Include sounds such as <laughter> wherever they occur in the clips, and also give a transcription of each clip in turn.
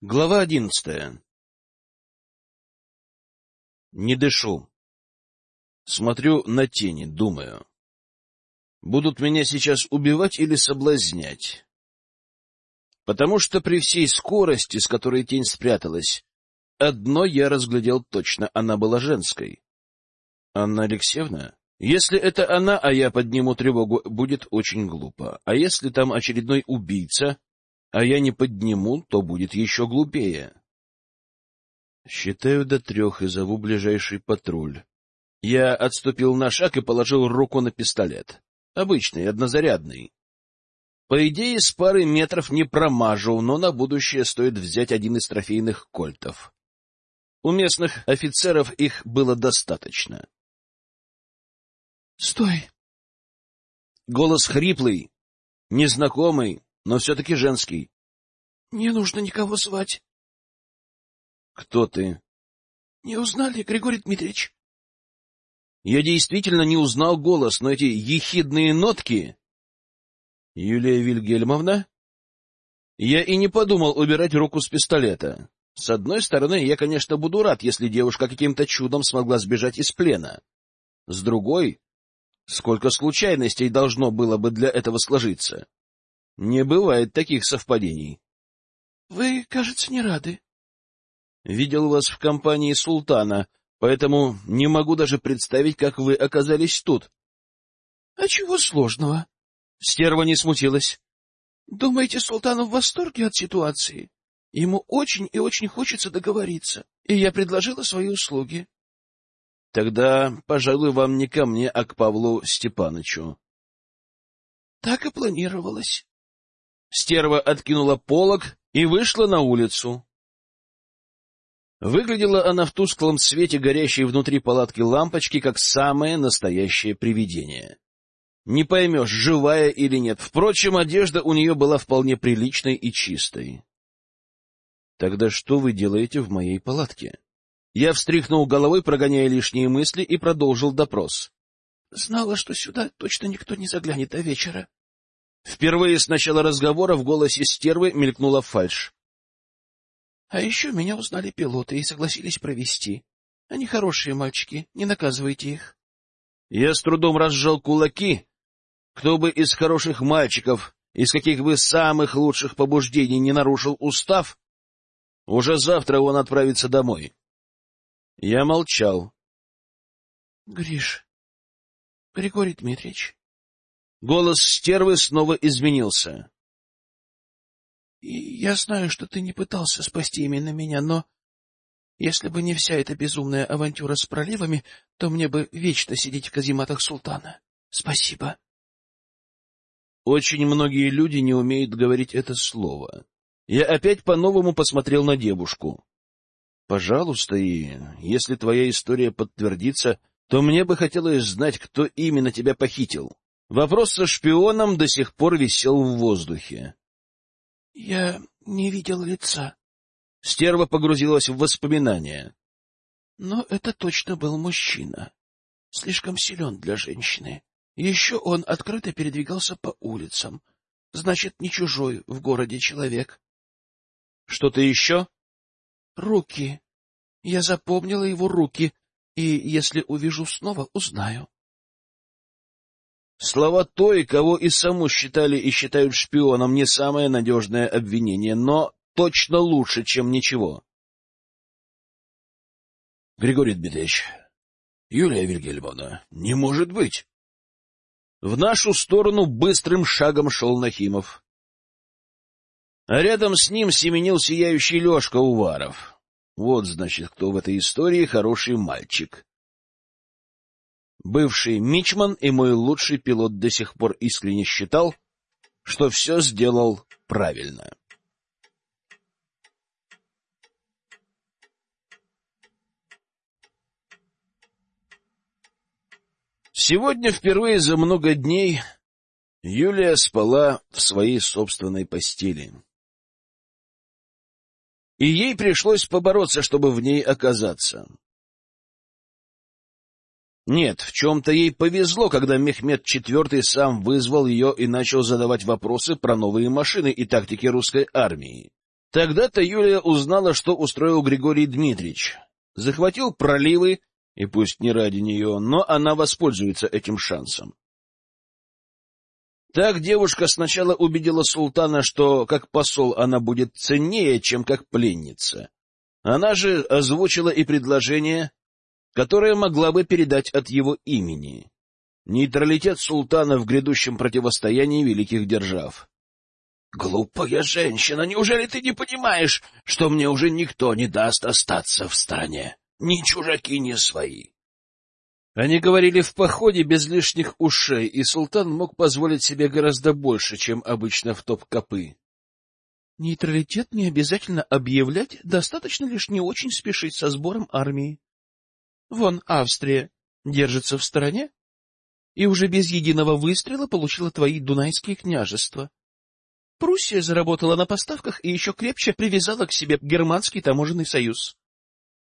Глава одиннадцатая. Не дышу. Смотрю на тени, думаю. Будут меня сейчас убивать или соблазнять? Потому что при всей скорости, с которой тень спряталась, одно я разглядел точно — она была женской. Анна Алексеевна? Если это она, а я подниму тревогу, будет очень глупо. А если там очередной убийца, а я не подниму, то будет еще глупее. Считаю до трех и зову ближайший патруль. Я отступил на шаг и положил руку на пистолет. Обычный, однозарядный. По идее, с пары метров не промажу, но на будущее стоит взять один из трофейных кольтов. У местных офицеров их было достаточно. «Стой!» Голос хриплый, незнакомый, но все-таки женский. — Не нужно никого звать. — Кто ты? — Не узнали, Григорий Дмитриевич? Я действительно не узнал голос, но эти ехидные нотки... — Юлия Вильгельмовна? Я и не подумал убирать руку с пистолета. С одной стороны, я, конечно, буду рад, если девушка каким-то чудом смогла сбежать из плена. С другой, сколько случайностей должно было бы для этого сложиться. Не бывает таких совпадений. — Вы, кажется, не рады. — Видел вас в компании султана, поэтому не могу даже представить, как вы оказались тут. — А чего сложного? Стерва не смутилась. — Думаете, султан в восторге от ситуации? Ему очень и очень хочется договориться, и я предложила свои услуги. — Тогда, пожалуй, вам не ко мне, а к Павлу Степанычу. — Так и планировалось. Стерва откинула полог и вышла на улицу. Выглядела она в тусклом свете горящей внутри палатки лампочки, как самое настоящее привидение. Не поймешь, живая или нет. Впрочем, одежда у нее была вполне приличной и чистой. — Тогда что вы делаете в моей палатке? Я встряхнул головой, прогоняя лишние мысли, и продолжил допрос. — Знала, что сюда точно никто не заглянет до вечера. Впервые с начала разговора в голосе стервы мелькнула фальшь. — А еще меня узнали пилоты и согласились провести. Они хорошие мальчики, не наказывайте их. Я с трудом разжал кулаки. Кто бы из хороших мальчиков, из каких бы самых лучших побуждений не нарушил устав, уже завтра он отправится домой. Я молчал. — Гриш, Григорий Дмитриевич, Голос стервы снова изменился. — Я знаю, что ты не пытался спасти именно меня, но если бы не вся эта безумная авантюра с проливами, то мне бы вечно сидеть в казематах султана. Спасибо. Очень многие люди не умеют говорить это слово. Я опять по-новому посмотрел на девушку. Пожалуйста, и если твоя история подтвердится, то мне бы хотелось знать, кто именно тебя похитил. Вопрос со шпионом до сих пор висел в воздухе. — Я не видел лица. Стерва погрузилась в воспоминания. — Но это точно был мужчина. Слишком силен для женщины. Еще он открыто передвигался по улицам. Значит, не чужой в городе человек. — Что-то еще? — Руки. Я запомнила его руки, и если увижу снова, узнаю. Слова той, кого и саму считали и считают шпионом, не самое надежное обвинение, но точно лучше, чем ничего. Григорий Дмитриевич, Юлия Вильгельмовна, не может быть! В нашу сторону быстрым шагом шел Нахимов. А рядом с ним семенил сияющий Лешка Уваров. Вот, значит, кто в этой истории хороший мальчик. Бывший мичман и мой лучший пилот до сих пор искренне считал, что все сделал правильно. Сегодня впервые за много дней Юлия спала в своей собственной постели. И ей пришлось побороться, чтобы в ней оказаться. Нет, в чем-то ей повезло, когда Мехмед IV сам вызвал ее и начал задавать вопросы про новые машины и тактики русской армии. Тогда-то Юлия узнала, что устроил Григорий Дмитриевич. Захватил проливы, и пусть не ради нее, но она воспользуется этим шансом. Так девушка сначала убедила султана, что как посол она будет ценнее, чем как пленница. Она же озвучила и предложение, которое могла бы передать от его имени. Нейтралитет султана в грядущем противостоянии великих держав. — Глупая женщина, неужели ты не понимаешь, что мне уже никто не даст остаться в стране? Ни чужаки, ни свои. Они говорили в походе без лишних ушей, и султан мог позволить себе гораздо больше, чем обычно в топ-копы. Нейтралитет не обязательно объявлять, достаточно лишь не очень спешить со сбором армии. Вон Австрия держится в стороне и уже без единого выстрела получила твои дунайские княжества. Пруссия заработала на поставках и еще крепче привязала к себе германский таможенный союз.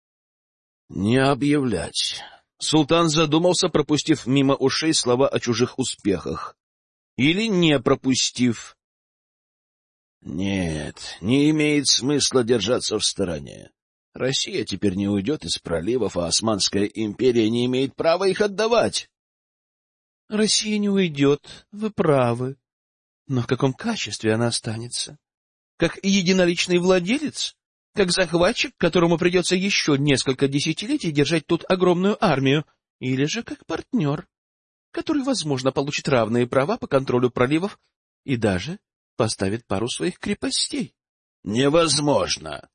— Не объявлять. Султан задумался, пропустив мимо ушей слова о чужих успехах. Или не пропустив. Нет, не имеет смысла держаться в стороне. Россия теперь не уйдет из проливов, а Османская империя не имеет права их отдавать. Россия не уйдет, вы правы. Но в каком качестве она останется? Как единоличный владелец? как захватчик, которому придется еще несколько десятилетий держать тут огромную армию, или же как партнер, который, возможно, получит равные права по контролю проливов и даже поставит пару своих крепостей. Невозможно.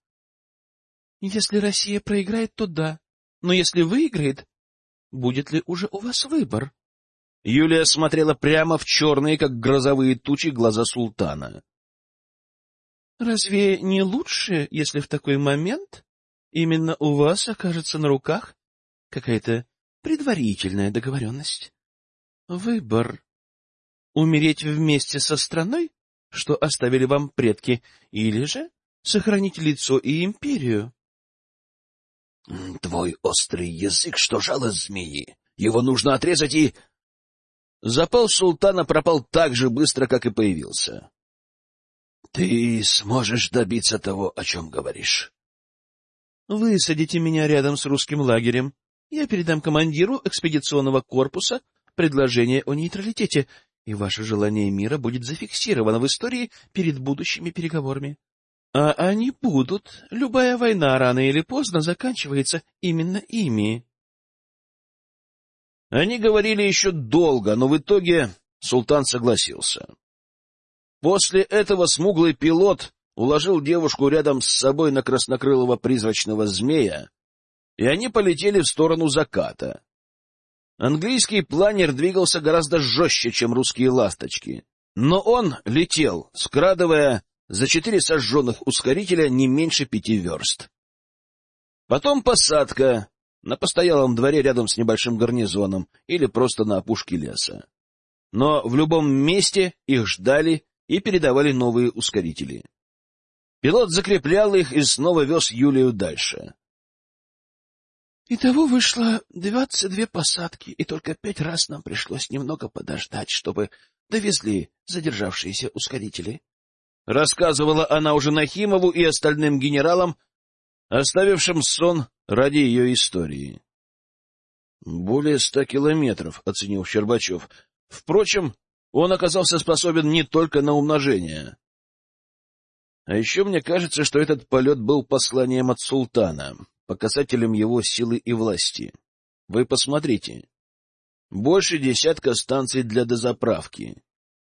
Если Россия проиграет, то да. Но если выиграет, будет ли уже у вас выбор? Юлия смотрела прямо в черные, как грозовые тучи, глаза султана. Разве не лучше, если в такой момент именно у вас окажется на руках какая-то предварительная договоренность? Выбор. Умереть вместе со страной, что оставили вам предки, или же сохранить лицо и империю? Твой острый язык, что жало змеи. Его нужно отрезать и... Запал султана пропал так же быстро, как и появился. Ты сможешь добиться того, о чем говоришь. Высадите меня рядом с русским лагерем. Я передам командиру экспедиционного корпуса предложение о нейтралитете, и ваше желание мира будет зафиксировано в истории перед будущими переговорами. А они будут. Любая война рано или поздно заканчивается именно ими. Они говорили еще долго, но в итоге султан согласился. После этого смуглый пилот уложил девушку рядом с собой на краснокрылого призрачного змея, и они полетели в сторону заката. Английский планер двигался гораздо жестче, чем русские ласточки, но он летел, скрадывая за четыре сожженных ускорителя не меньше пяти верст. Потом посадка на постоялом дворе рядом с небольшим гарнизоном или просто на опушке леса. Но в любом месте их ждали и передавали новые ускорители. Пилот закреплял их и снова вез Юлию дальше. Итого вышло двадцать две посадки, и только пять раз нам пришлось немного подождать, чтобы довезли задержавшиеся ускорители. Рассказывала она уже Нахимову и остальным генералам, оставившим сон ради ее истории. — Более ста километров, — оценил Щербачев. Впрочем, он оказался способен не только на умножение. А еще мне кажется, что этот полет был посланием от султана, показателем его силы и власти. Вы посмотрите. Больше десятка станций для дозаправки.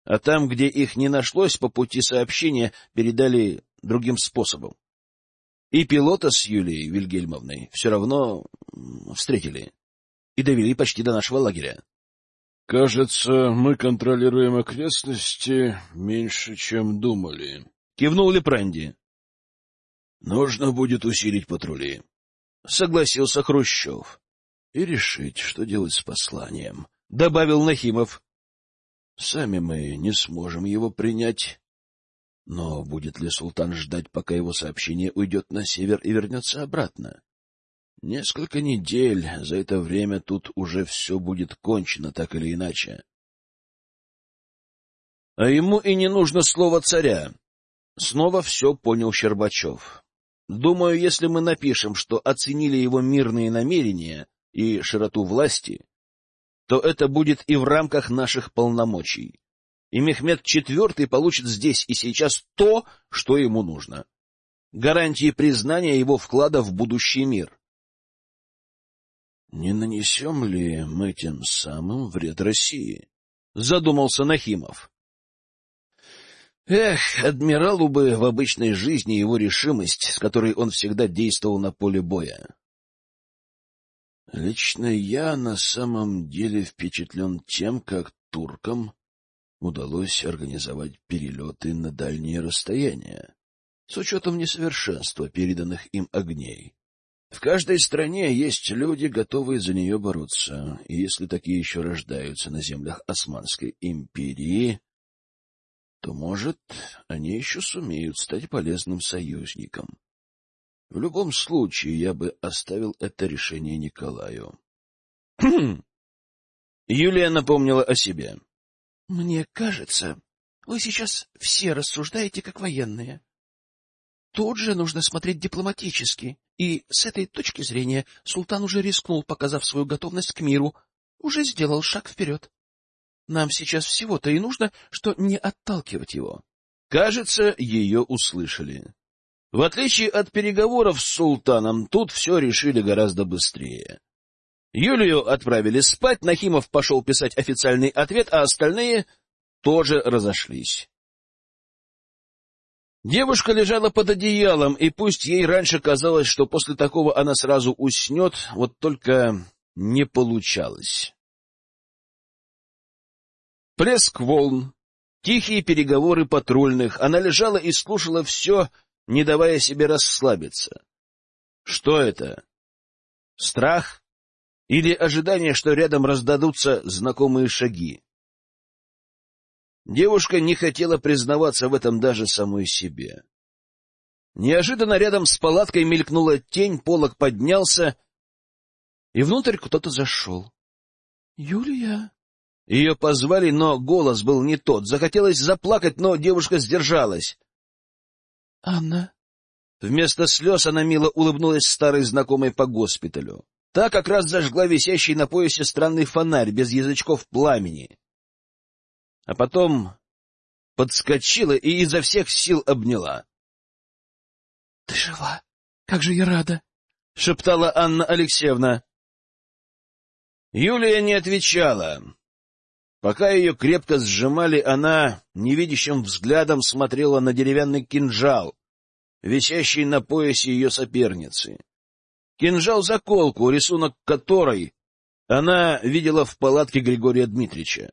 А там, где их не нашлось, по пути сообщения передали другим способом. И пилота с Юлией Вильгельмовной все равно встретили и довели почти до нашего лагеря. — Кажется, мы контролируем окрестности меньше, чем думали. — кивнул Лепранди. — Нужно будет усилить патрули. — согласился Хрущев. — И решить, что делать с посланием, — добавил Нахимов. — Сами мы не сможем его принять. Но будет ли султан ждать, пока его сообщение уйдет на север и вернется обратно? Несколько недель, за это время тут уже все будет кончено, так или иначе. А ему и не нужно слово царя. Снова все понял Щербачев. Думаю, если мы напишем, что оценили его мирные намерения и широту власти, то это будет и в рамках наших полномочий. И Мехмед IV получит здесь и сейчас то, что ему нужно. Гарантии признания его вклада в будущий мир. Не нанесем ли мы тем самым вред России? — задумался Нахимов. Эх, адмиралу бы в обычной жизни его решимость, с которой он всегда действовал на поле боя. Лично я на самом деле впечатлен тем, как туркам удалось организовать перелеты на дальние расстояния, с учетом несовершенства переданных им огней. В каждой стране есть люди, готовые за нее бороться, и если такие еще рождаются на землях Османской империи, то, может, они еще сумеют стать полезным союзником. В любом случае, я бы оставил это решение Николаю. <clears throat> Юлия напомнила о себе. — Мне кажется, вы сейчас все рассуждаете как военные. Тут же нужно смотреть дипломатически, и с этой точки зрения султан уже рискнул, показав свою готовность к миру, уже сделал шаг вперед. Нам сейчас всего-то и нужно, что не отталкивать его. Кажется, ее услышали. В отличие от переговоров с султаном, тут все решили гораздо быстрее. Юлию отправили спать, Нахимов пошел писать официальный ответ, а остальные тоже разошлись. Девушка лежала под одеялом, и пусть ей раньше казалось, что после такого она сразу уснет, вот только не получалось. Плеск волн, тихие переговоры патрульных, она лежала и слушала все, не давая себе расслабиться. Что это? Страх? Или ожидание, что рядом раздадутся знакомые шаги? Девушка не хотела признаваться в этом даже самой себе. Неожиданно рядом с палаткой мелькнула тень, полог поднялся, и внутрь кто-то зашел. — Юлия? Ее позвали, но голос был не тот. Захотелось заплакать, но девушка сдержалась. — Анна? Вместо слез она мило улыбнулась старой знакомой по госпиталю. Та как раз зажгла висящий на поясе странный фонарь без язычков пламени а потом подскочила и изо всех сил обняла. — Ты жива? Как же я рада! — шептала Анна Алексеевна. Юлия не отвечала. Пока ее крепко сжимали, она невидящим взглядом смотрела на деревянный кинжал, висящий на поясе ее соперницы. Кинжал-заколку, рисунок которой она видела в палатке Григория Дмитриевича.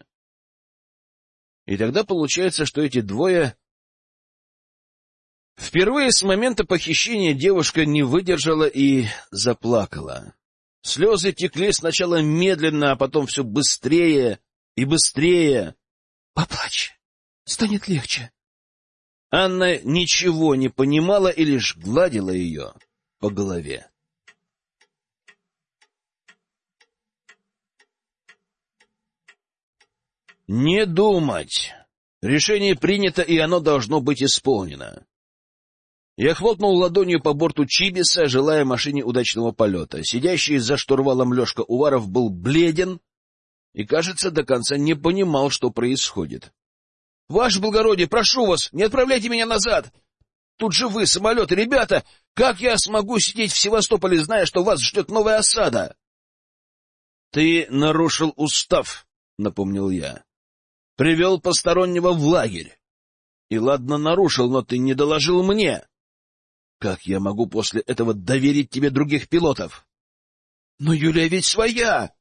И тогда получается, что эти двое... Впервые с момента похищения девушка не выдержала и заплакала. Слезы текли сначала медленно, а потом все быстрее и быстрее. — Поплачь, станет легче. Анна ничего не понимала и лишь гладила ее по голове. Не думать. Решение принято, и оно должно быть исполнено. Я хлопнул ладонью по борту Чибиса, желая машине удачного полета. Сидящий за штурвалом Лешка Уваров был бледен и, кажется, до конца не понимал, что происходит. — Ваше благородие, прошу вас, не отправляйте меня назад! Тут же вы, самолеты, ребята! Как я смогу сидеть в Севастополе, зная, что вас ждет новая осада? — Ты нарушил устав, — напомнил я привел постороннего в лагерь. И ладно, нарушил, но ты не доложил мне. Как я могу после этого доверить тебе других пилотов? Но Юлия ведь своя!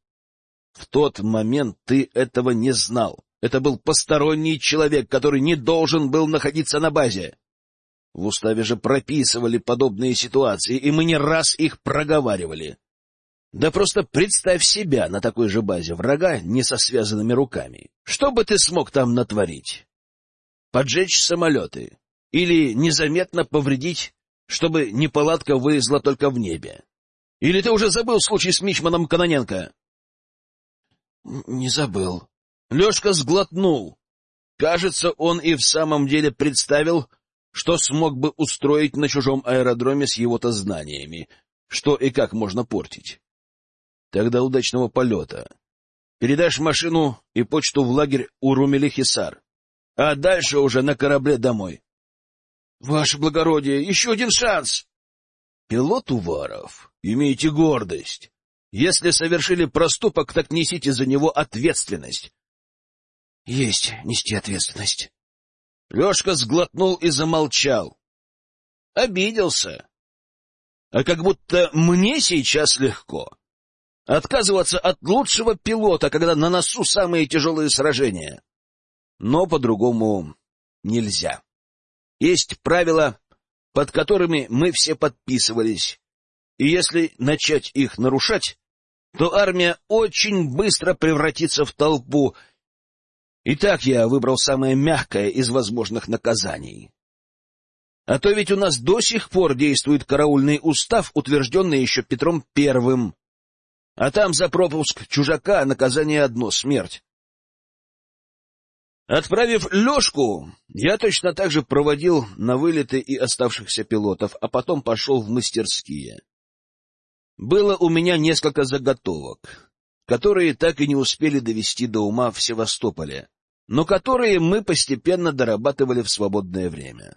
В тот момент ты этого не знал. Это был посторонний человек, который не должен был находиться на базе. В уставе же прописывали подобные ситуации, и мы не раз их проговаривали. Да просто представь себя на такой же базе врага не со связанными руками. Что бы ты смог там натворить? Поджечь самолеты? Или незаметно повредить, чтобы неполадка вылезла только в небе? Или ты уже забыл случай с Мичманом Каноненко? Не забыл. Лешка сглотнул. Кажется, он и в самом деле представил, что смог бы устроить на чужом аэродроме с его-то знаниями, что и как можно портить. Тогда удачного полета. Передашь машину и почту в лагерь у Румели-Хисар, а дальше уже на корабле домой. — Ваше благородие, еще один шанс! — Пилот Уваров, имейте гордость. Если совершили проступок, так несите за него ответственность. — Есть нести ответственность. Лешка сглотнул и замолчал. Обиделся. А как будто мне сейчас легко. Отказываться от лучшего пилота, когда на носу самые тяжелые сражения. Но по-другому нельзя. Есть правила, под которыми мы все подписывались, и если начать их нарушать, то армия очень быстро превратится в толпу. И так я выбрал самое мягкое из возможных наказаний. А то ведь у нас до сих пор действует караульный устав, утвержденный еще Петром Первым. А там за пропуск чужака наказание одно — смерть. Отправив Лешку, я точно так же проводил на вылеты и оставшихся пилотов, а потом пошел в мастерские. Было у меня несколько заготовок, которые так и не успели довести до ума в Севастополе, но которые мы постепенно дорабатывали в свободное время.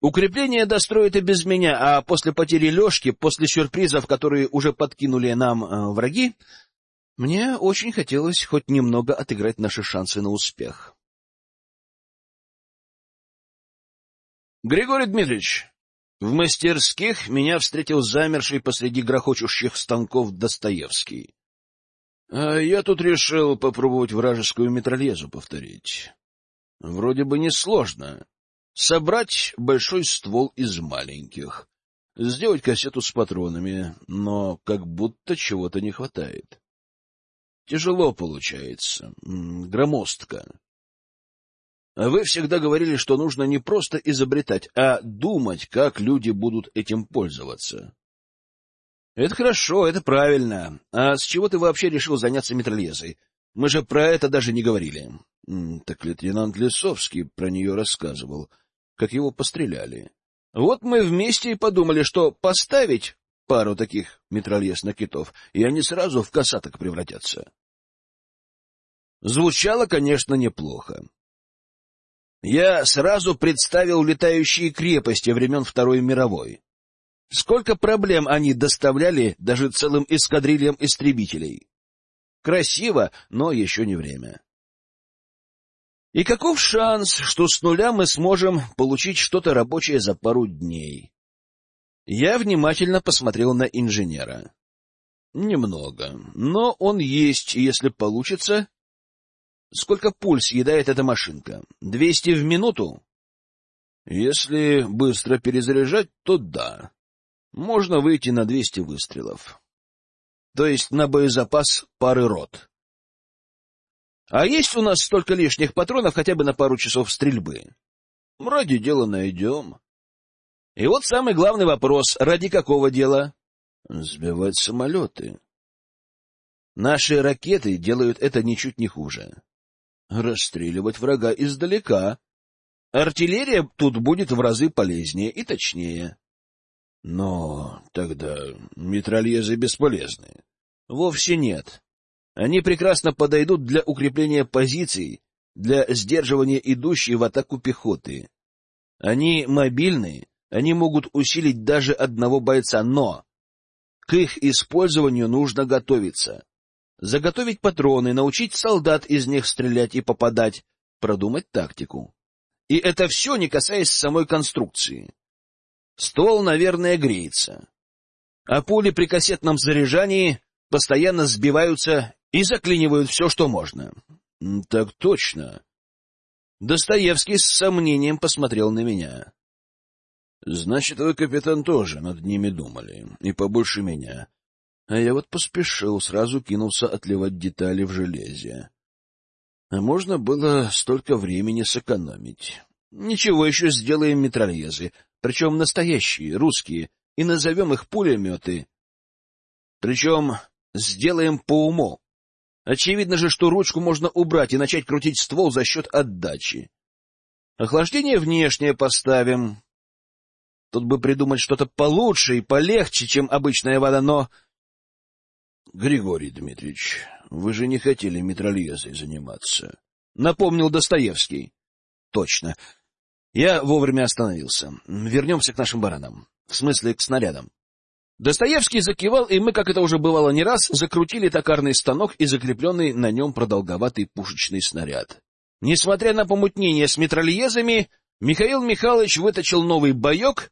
Укрепление достроят и без меня, а после потери Лешки, после сюрпризов, которые уже подкинули нам э, враги, мне очень хотелось хоть немного отыграть наши шансы на успех. Григорий Дмитриевич, в мастерских меня встретил замерший посреди грохочущих станков Достоевский. А я тут решил попробовать вражескую метролезу повторить. Вроде бы несложно. Собрать большой ствол из маленьких. Сделать кассету с патронами, но как будто чего-то не хватает. Тяжело получается, громоздко. Вы всегда говорили, что нужно не просто изобретать, а думать, как люди будут этим пользоваться. Это хорошо, это правильно. А с чего ты вообще решил заняться метролезой? Мы же про это даже не говорили. Так лейтенант Лесовский про нее рассказывал, как его постреляли. Вот мы вместе и подумали, что поставить пару таких метролез на китов, и они сразу в касаток превратятся. Звучало, конечно, неплохо. Я сразу представил летающие крепости времен Второй мировой. Сколько проблем они доставляли даже целым эскадрильям истребителей. Красиво, но еще не время. И каков шанс, что с нуля мы сможем получить что-то рабочее за пару дней? Я внимательно посмотрел на инженера. Немного, но он есть, если получится, Сколько пуль съедает эта машинка? Двести в минуту? Если быстро перезаряжать, то да. Можно выйти на двести выстрелов. То есть на боезапас пары рот. А есть у нас столько лишних патронов хотя бы на пару часов стрельбы? Ради дела найдем. И вот самый главный вопрос. Ради какого дела? Сбивать самолеты. Наши ракеты делают это ничуть не хуже расстреливать врага издалека. Артиллерия тут будет в разы полезнее и точнее. Но тогда метрольезы бесполезны. Вовсе нет. Они прекрасно подойдут для укрепления позиций, для сдерживания идущей в атаку пехоты. Они мобильны, они могут усилить даже одного бойца, но к их использованию нужно готовиться заготовить патроны, научить солдат из них стрелять и попадать, продумать тактику. И это все, не касаясь самой конструкции. Ствол, наверное, греется. А пули при кассетном заряжании постоянно сбиваются и заклинивают все, что можно. — Так точно. Достоевский с сомнением посмотрел на меня. — Значит, вы, капитан, тоже над ними думали, и побольше меня. А я вот поспешил, сразу кинулся отливать детали в железе. А можно было столько времени сэкономить. Ничего, еще сделаем метролезы, причем настоящие, русские, и назовем их пулеметы. Причем сделаем по уму. Очевидно же, что ручку можно убрать и начать крутить ствол за счет отдачи. Охлаждение внешнее поставим. Тут бы придумать что-то получше и полегче, чем обычная вода, но... — Григорий Дмитриевич, вы же не хотели метрольезой заниматься. — напомнил Достоевский. — Точно. Я вовремя остановился. Вернемся к нашим баранам. В смысле, к снарядам. Достоевский закивал, и мы, как это уже бывало не раз, закрутили токарный станок и закрепленный на нем продолговатый пушечный снаряд. Несмотря на помутнение с метрольезами, Михаил Михайлович выточил новый боек,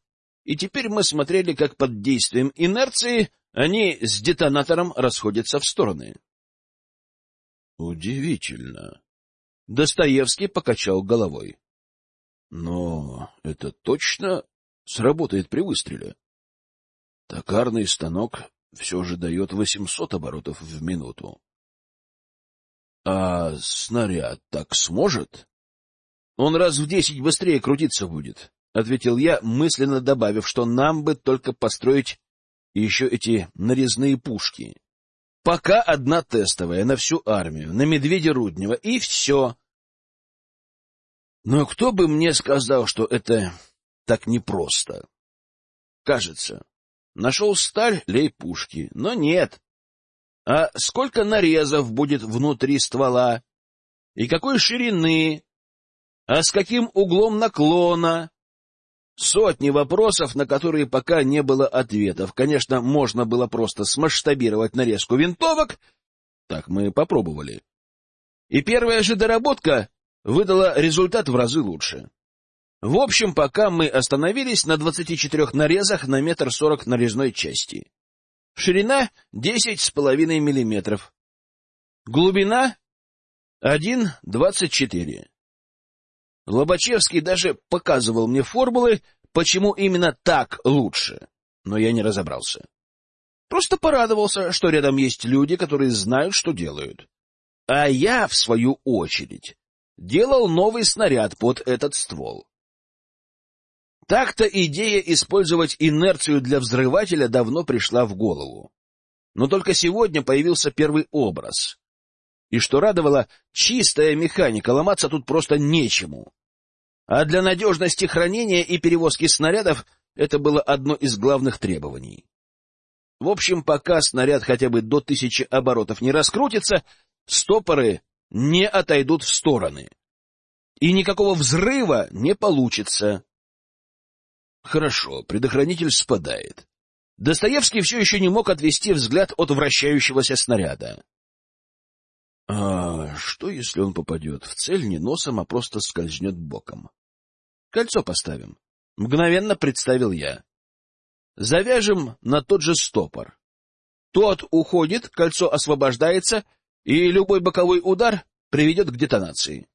и теперь мы смотрели, как под действием инерции они с детонатором расходятся в стороны. Удивительно. Достоевский покачал головой. Но это точно сработает при выстреле. Токарный станок все же дает 800 оборотов в минуту. А снаряд так сможет? Он раз в десять быстрее крутиться будет, — ответил я, мысленно добавив, что нам бы только построить еще эти нарезные пушки. Пока одна тестовая на всю армию, на медведя Руднева, и все. Но кто бы мне сказал, что это так непросто? Кажется, нашел сталь, лей пушки, но нет. А сколько нарезов будет внутри ствола? И какой ширины? А с каким углом наклона? Сотни вопросов, на которые пока не было ответов. Конечно, можно было просто смасштабировать нарезку винтовок. Так мы попробовали. И первая же доработка выдала результат в разы лучше. В общем, пока мы остановились на 24 нарезах на метр сорок нарезной части. Ширина — десять с половиной миллиметров. Глубина — один двадцать четыре. Лобачевский даже показывал мне формулы, почему именно так лучше, но я не разобрался. Просто порадовался, что рядом есть люди, которые знают, что делают. А я, в свою очередь, делал новый снаряд под этот ствол. Так-то идея использовать инерцию для взрывателя давно пришла в голову. Но только сегодня появился первый образ. И что радовало, чистая механика, ломаться тут просто нечему. А для надежности хранения и перевозки снарядов это было одно из главных требований. В общем, пока снаряд хотя бы до тысячи оборотов не раскрутится, стопоры не отойдут в стороны. И никакого взрыва не получится. Хорошо, предохранитель спадает. Достоевский все еще не мог отвести взгляд от вращающегося снаряда. А что, если он попадет в цель не носом, а просто скользнет боком? Кольцо поставим. Мгновенно представил я. Завяжем на тот же стопор. Тот уходит, кольцо освобождается, и любой боковой удар приведет к детонации.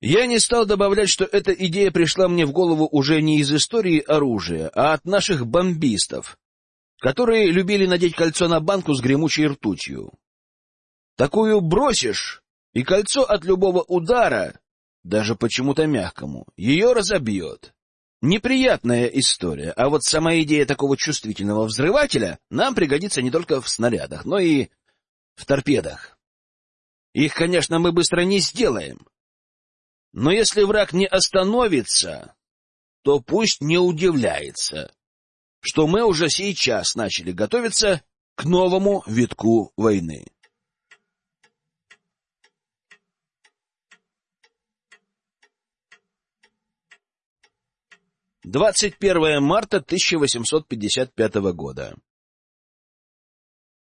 Я не стал добавлять, что эта идея пришла мне в голову уже не из истории оружия, а от наших бомбистов, которые любили надеть кольцо на банку с гремучей ртутью. Такую бросишь, и кольцо от любого удара, даже почему-то мягкому, ее разобьет. Неприятная история, а вот сама идея такого чувствительного взрывателя нам пригодится не только в снарядах, но и в торпедах. Их, конечно, мы быстро не сделаем, но если враг не остановится, то пусть не удивляется, что мы уже сейчас начали готовиться к новому витку войны. Двадцать первое марта тысяча восемьсот пятьдесят пятого года.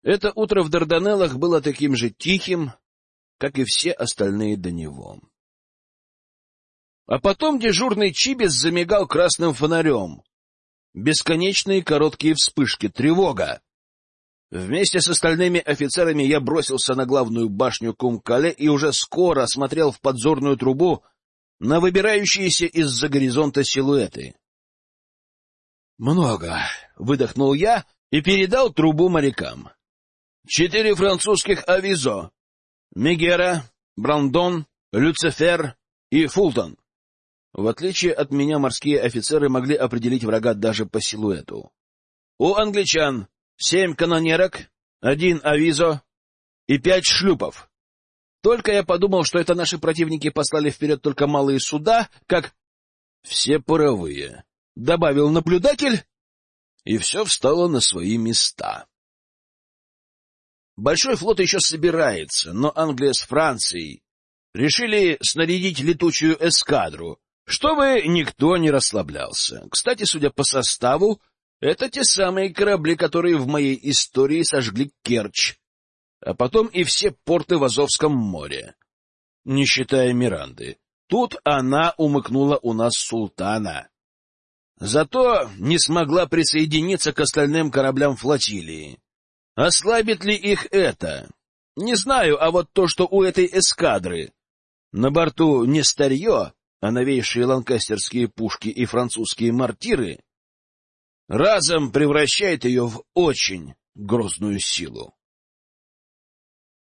Это утро в Дарданеллах было таким же тихим, как и все остальные до него. А потом дежурный Чибис замигал красным фонарем. Бесконечные короткие вспышки. Тревога! Вместе с остальными офицерами я бросился на главную башню Кумкале и уже скоро смотрел в подзорную трубу на выбирающиеся из-за горизонта силуэты. «Много!» — выдохнул я и передал трубу морякам. «Четыре французских авизо. Мегера, Брандон, Люцифер и Фултон. В отличие от меня, морские офицеры могли определить врага даже по силуэту. У англичан семь канонерок, один авизо и пять шлюпов. Только я подумал, что это наши противники послали вперед только малые суда, как... Все паровые, — добавил наблюдатель, и все встало на свои места. Большой флот еще собирается, но Англия с Францией решили снарядить летучую эскадру, чтобы никто не расслаблялся. Кстати, судя по составу, это те самые корабли, которые в моей истории сожгли Керчь, а потом и все порты в Азовском море, не считая Миранды. Тут она умыкнула у нас султана. Зато не смогла присоединиться к остальным кораблям флотилии. Ослабит ли их это? Не знаю, а вот то, что у этой эскадры на борту не старье, а новейшие ланкастерские пушки и французские мортиры, разом превращает ее в очень грозную силу.